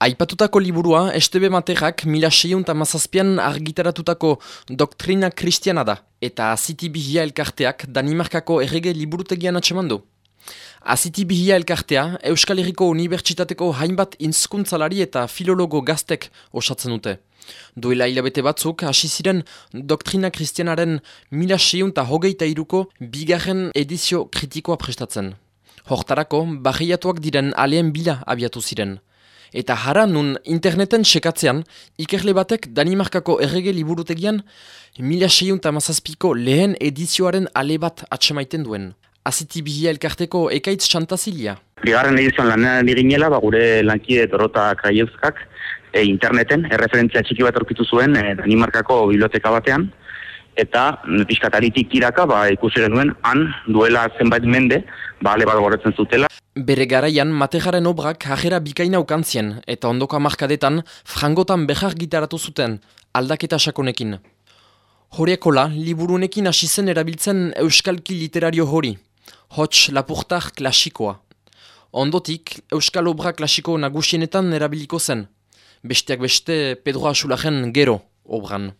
Aipatutako liburua, Estebe Materrak mila seion mazazpian argitaratutako doktrina kristiana da, eta Aziti Bihia elkarteak Danimarkako errege liburutegian atseman du. Aziti elkartea, Euskal Herriko Unibertsitateko hainbat inzkuntzalari eta filologo gaztek osatzen dute. Duela hilabete batzuk, hasi ziren doktrina kristianaren mila seion hogeita iruko bigarren edizio kritikoa prestatzen. Hortarako, barriatuak diren aleen bila abiatu ziren. Eta jara nun interneten sekatzean, ikerle batek Danimarkako errege liburutegian mila seiunt amazazpiko lehen edizioaren ale bat atsemaiten duen. Aziti bihia elkarteko ekaitz txantazilia. Bigarren edizioan lanean dirinela, ba, gure lankide torota kraieuzkak e, interneten, erreferentzia txiki bat orkitu zuen e, Danimarkako biblioteka batean, eta pixkataritik iraka ba, ikusi genuen han duela zenbait mende, ba, ale bat goretzen zutela. Bere garaian matejaren obrak hajera bikaina ukantzien eta ondoko amarkadetan frangotan behar gitaratu zuten aldaketa sakonekin. Horiakola, liburunekin hasi zen erabiltzen euskalki literario hori, hots lapurtar klasikoa. Ondotik, euskal obra klasiko nagusienetan erabiliko zen, besteak beste Pedro Asulajen gero obran.